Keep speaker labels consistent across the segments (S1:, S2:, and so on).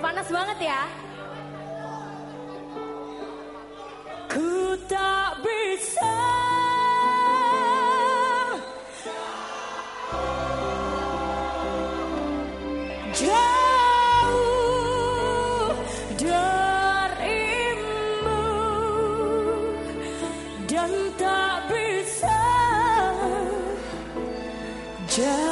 S1: Panas banget ya. Ku tak bisa jauh darimu dan tak bisa jauh.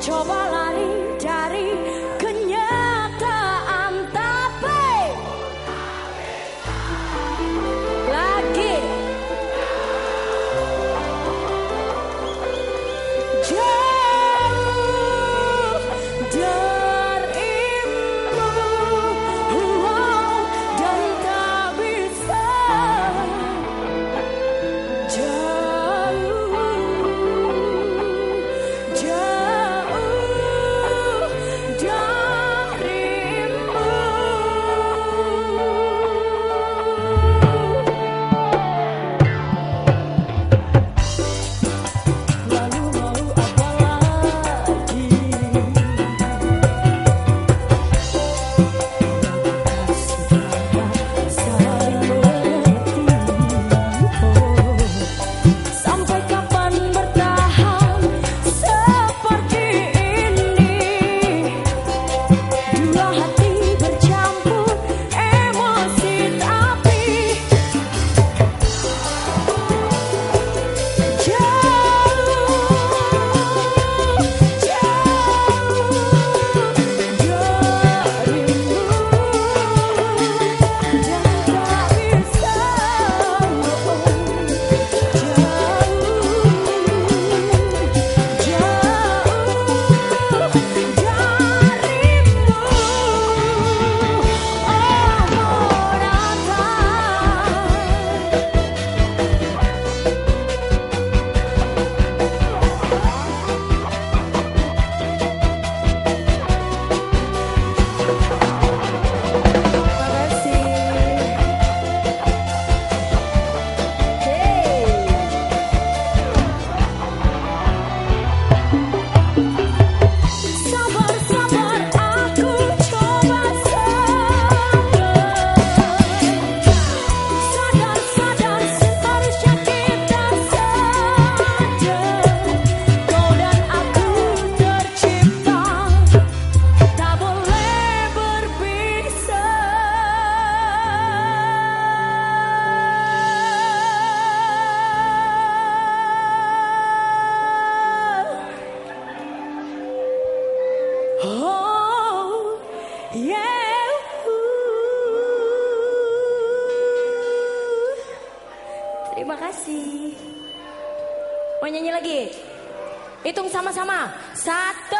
S1: Trouble. your heart. Terima kasih. Mau nyanyi lagi? Hitung sama-sama. Satu.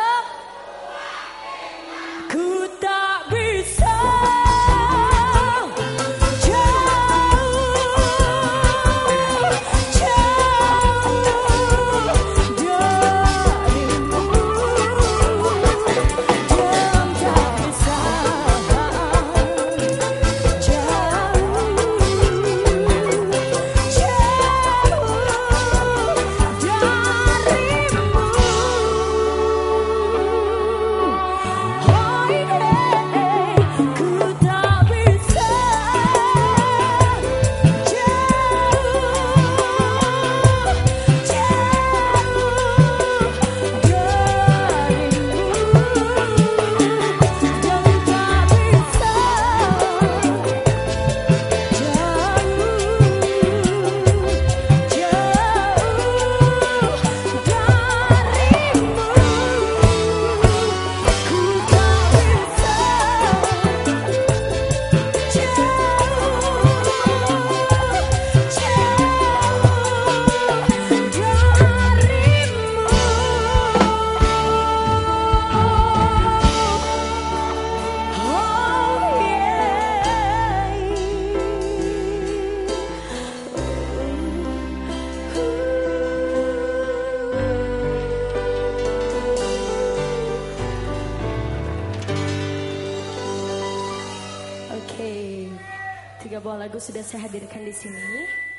S1: Buah lagu sudah saya hadirkan di sini.